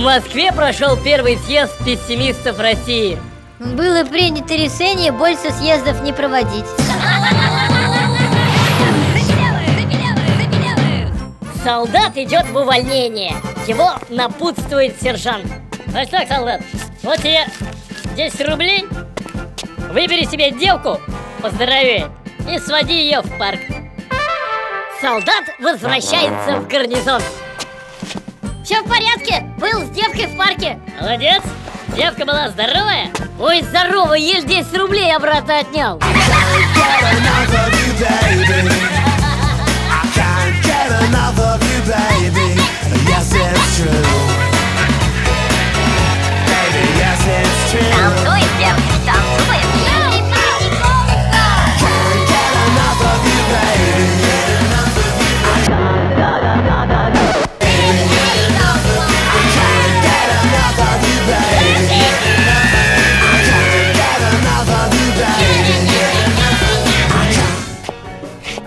Москве прошел первый съезд пессимистов России. Было принято решение больше съездов не проводить. Солдат идет в увольнение. Его напутствует сержант. Значит так, солдат, вот тебе 10 рублей. Выбери себе девку поздоровее и своди ее в парк. Солдат возвращается в гарнизон. Все в порядке, был с девкой в парке. Молодец. Девка была здоровая. Ой, здорово, еле 10 рублей обратно отнял.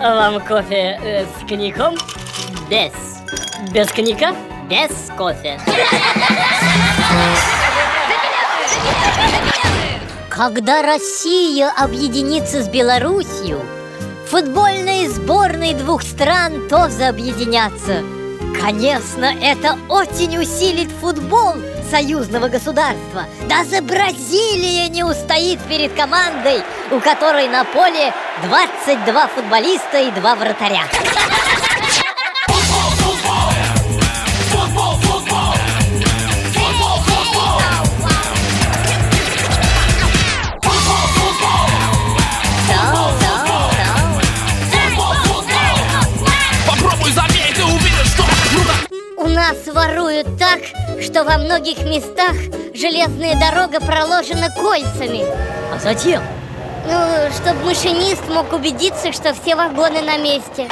Вам кофе э, с коньяком? Без. Без коньяка? Без кофе. Когда Россия объединится с Белоруссией, футбольные сборные двух стран тоже объединятся. Конечно, это очень усилит футбол союзного государства. Даже Бразилия не устоит перед командой, у которой на поле 22 футболиста и два вратаря. Нас воруют так, что во многих местах железная дорога проложена кольцами. А зачем? Ну, чтобы машинист мог убедиться, что все вагоны на месте.